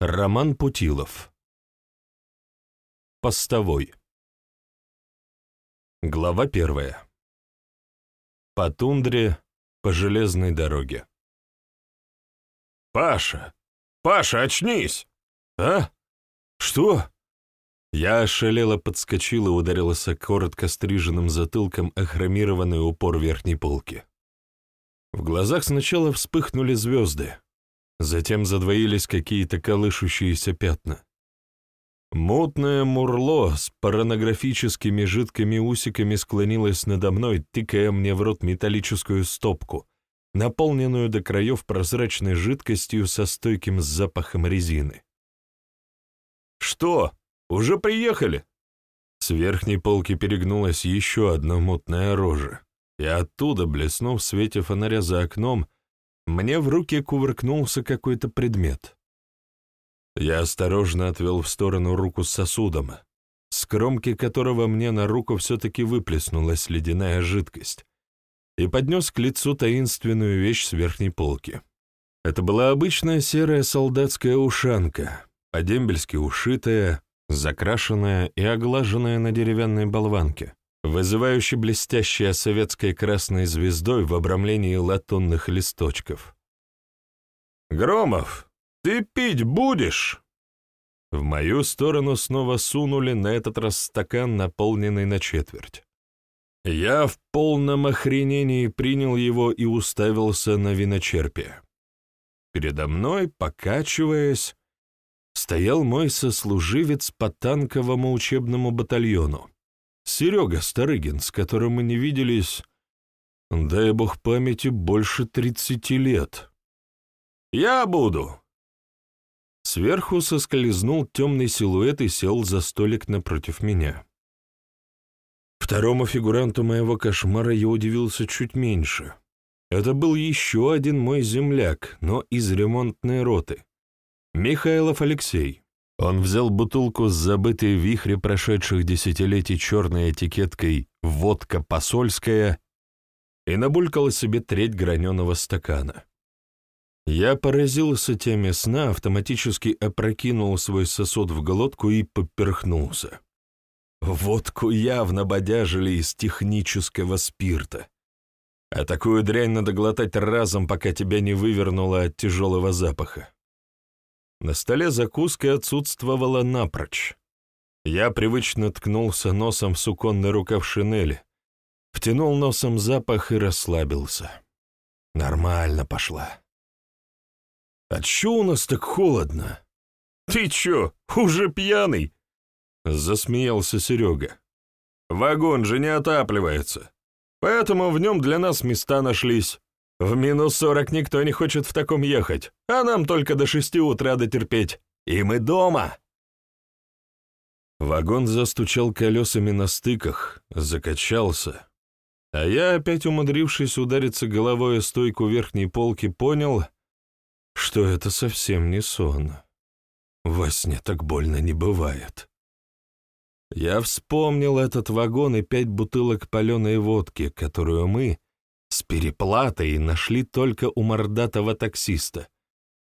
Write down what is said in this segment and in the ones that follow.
Роман Путилов Постовой Глава первая По тундре, по железной дороге «Паша! Паша, очнись!» «А? Что?» Я ошалело подскочил и ударился коротко стриженным затылком о хромированный упор верхней полки. В глазах сначала вспыхнули звезды, затем задвоились какие-то колышущиеся пятна. Мутное мурло с порнографическими жидкими усиками склонилось надо мной, тыкая мне в рот металлическую стопку, наполненную до краев прозрачной жидкостью со стойким запахом резины. «Что?» Уже приехали!» С верхней полки перегнулась еще одна мутная рожа, и оттуда, блеснув в свете фонаря за окном, мне в руки кувыркнулся какой-то предмет. Я осторожно отвел в сторону руку с сосудом, с кромки которого мне на руку все-таки выплеснулась ледяная жидкость, и поднес к лицу таинственную вещь с верхней полки. Это была обычная серая солдатская ушанка, по-дембельски ушитая, закрашенная и оглаженная на деревянной болванке, вызывающе блестящая советской красной звездой в обрамлении латунных листочков. «Громов, ты пить будешь?» В мою сторону снова сунули на этот раз стакан, наполненный на четверть. Я в полном охренении принял его и уставился на виночерпие. Передо мной, покачиваясь, стоял мой сослуживец по танковому учебному батальону, Серега Старыгин, с которым мы не виделись, дай бог памяти, больше тридцати лет. «Я буду!» Сверху соскользнул темный силуэт и сел за столик напротив меня. Второму фигуранту моего кошмара я удивился чуть меньше. Это был еще один мой земляк, но из ремонтной роты. Михайлов Алексей. Он взял бутылку с забытой в вихре прошедших десятилетий черной этикеткой «Водка посольская» и набулькал себе треть граненого стакана. Я поразился теме сна, автоматически опрокинул свой сосуд в глотку и поперхнулся. Водку явно бодяжили из технического спирта. А такую дрянь надо глотать разом, пока тебя не вывернуло от тяжелого запаха. На столе закуска отсутствовала напрочь. Я привычно ткнулся носом в суконный рукав шинели, втянул носом запах и расслабился. Нормально пошла. «А чё у нас так холодно?» «Ты чё, уже пьяный?» — засмеялся Серега. «Вагон же не отапливается, поэтому в нем для нас места нашлись. В минус сорок никто не хочет в таком ехать, а нам только до шести утра дотерпеть. И мы дома!» Вагон застучал колесами на стыках, закачался, а я, опять умудрившись удариться головой о стойку верхней полки, понял, что это совсем не сон. Во сне так больно не бывает. Я вспомнил этот вагон и пять бутылок паленой водки, которую мы, с переплатой нашли только у мордатого таксиста,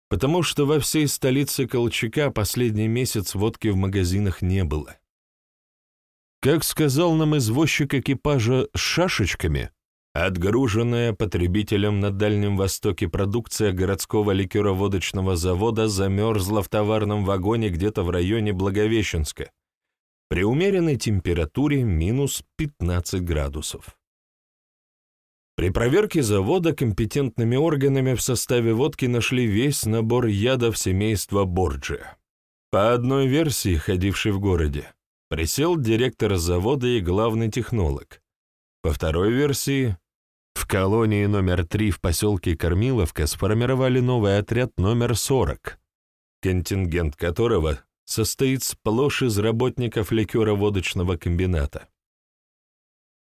потому что во всей столице Колчака последний месяц водки в магазинах не было. Как сказал нам извозчик экипажа с шашечками, отгруженная потребителем на Дальнем Востоке продукция городского ликероводочного завода замерзла в товарном вагоне где-то в районе Благовещенска при умеренной температуре минус 15 градусов. При проверке завода компетентными органами в составе водки нашли весь набор ядов семейства Борджиа. По одной версии, ходившей в городе, присел директор завода и главный технолог. По второй версии, в колонии номер 3 в поселке Кормиловка сформировали новый отряд номер 40, контингент которого состоит сплошь из работников ликероводочного комбината.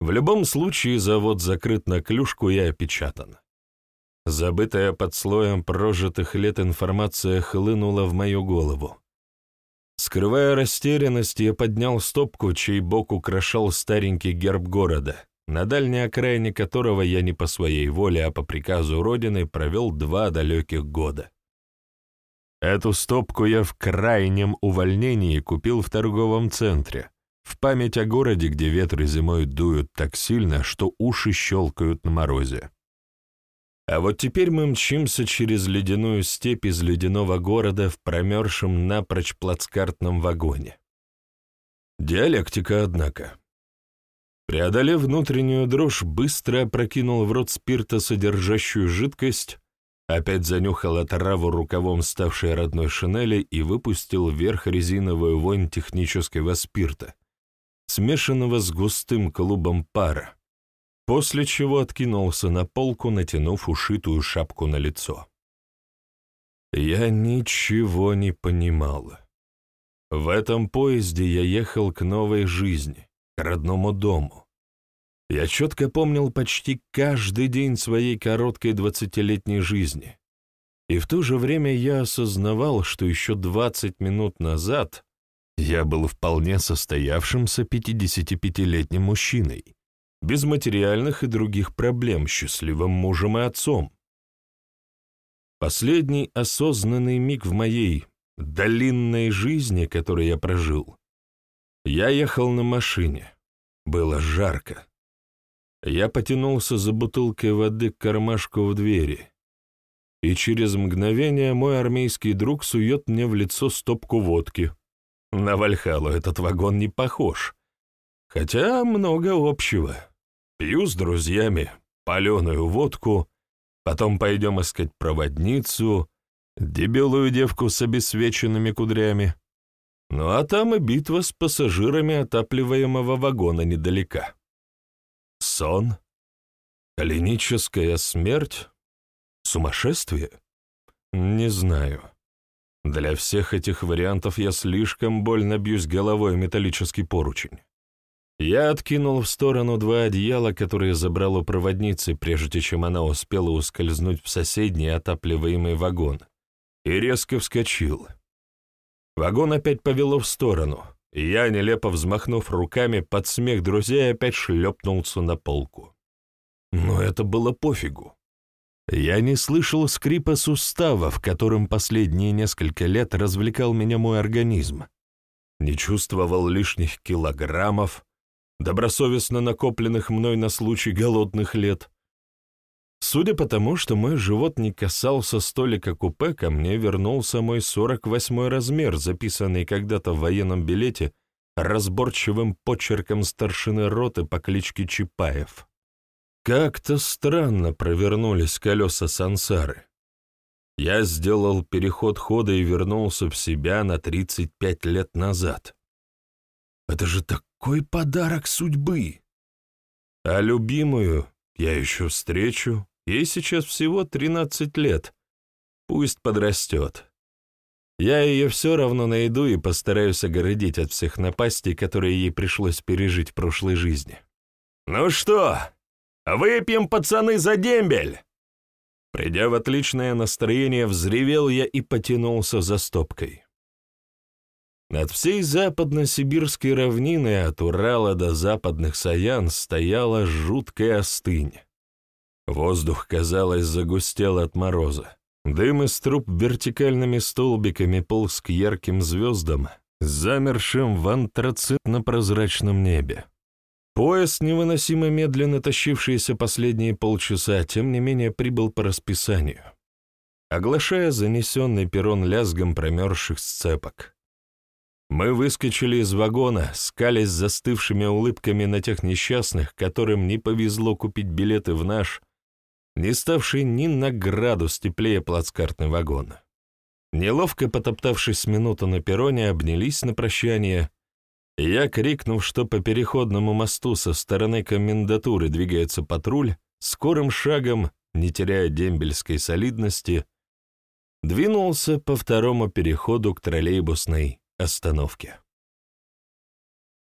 В любом случае завод закрыт на клюшку и опечатан. Забытая под слоем прожитых лет информация хлынула в мою голову. Скрывая растерянность, я поднял стопку, чей бок украшал старенький герб города, на дальней окраине которого я не по своей воле, а по приказу Родины провел два далеких года. Эту стопку я в крайнем увольнении купил в торговом центре, в память о городе, где ветры зимой дуют так сильно, что уши щелкают на морозе. А вот теперь мы мчимся через ледяную степь из ледяного города в промерзшем напрочь плацкартном вагоне. Диалектика, однако. Преодолев внутреннюю дрожь, быстро опрокинул в рот спирта содержащую жидкость, опять занюхал отраву рукавом ставшей родной шинели и выпустил вверх резиновую вонь технического спирта, смешанного с густым клубом пара, после чего откинулся на полку, натянув ушитую шапку на лицо. Я ничего не понимал. В этом поезде я ехал к новой жизни, к родному дому. Я четко помнил почти каждый день своей короткой двадцатилетней жизни. И в то же время я осознавал, что еще двадцать минут назад я был вполне состоявшимся 55-летним мужчиной, без материальных и других проблем, счастливым мужем и отцом. Последний осознанный миг в моей долинной жизни, которую я прожил, я ехал на машине. Было жарко. Я потянулся за бутылкой воды к кармашку в двери, и через мгновение мой армейский друг сует мне в лицо стопку водки. На Вальхалу этот вагон не похож. Хотя много общего. Пью с друзьями паленую водку, потом пойдем искать проводницу, дебелую девку с обесвеченными кудрями. Ну а там и битва с пассажирами отапливаемого вагона недалека. Сон? Клиническая смерть? Сумасшествие? Не знаю. Для всех этих вариантов я слишком больно бьюсь головой металлический поручень. Я откинул в сторону два одеяла, которые забрал у проводницы, прежде чем она успела ускользнуть в соседний отапливаемый вагон, и резко вскочил. Вагон опять повело в сторону, и я, нелепо взмахнув руками, под смех друзей опять шлепнулся на полку. Но это было пофигу. Я не слышал скрипа суставов, которым последние несколько лет развлекал меня мой организм. Не чувствовал лишних килограммов, добросовестно накопленных мной на случай голодных лет. Судя по тому, что мой живот не касался столика купе, ко мне вернулся мой 48-й размер, записанный когда-то в военном билете разборчивым почерком старшины роты по кличке Чапаев. Как-то странно провернулись колеса сансары. Я сделал переход хода и вернулся в себя на 35 лет назад. Это же такой подарок судьбы! А любимую я еще встречу, ей сейчас всего 13 лет. Пусть подрастет. Я ее все равно найду и постараюсь огородить от всех напастей, которые ей пришлось пережить в прошлой жизни. «Ну что, «Выпьем, пацаны, за дембель!» Придя в отличное настроение, взревел я и потянулся за стопкой. Над всей западно-сибирской равниной от Урала до западных Саян стояла жуткая остынь. Воздух, казалось, загустел от мороза. Дым из труб вертикальными столбиками полз к ярким звездам, замершим в антрацитно-прозрачном небе. Поезд, невыносимо медленно тащившийся последние полчаса, тем не менее прибыл по расписанию, оглашая занесенный перрон лязгом промерзших сцепок. Мы выскочили из вагона, скались застывшими улыбками на тех несчастных, которым не повезло купить билеты в наш, не ставший ни на градус теплее плацкартный вагон. Неловко потоптавшись минуту на перроне, обнялись на прощание — я, крикнув, что по переходному мосту со стороны комендатуры двигается патруль, скорым шагом, не теряя дембельской солидности, двинулся по второму переходу к троллейбусной остановке.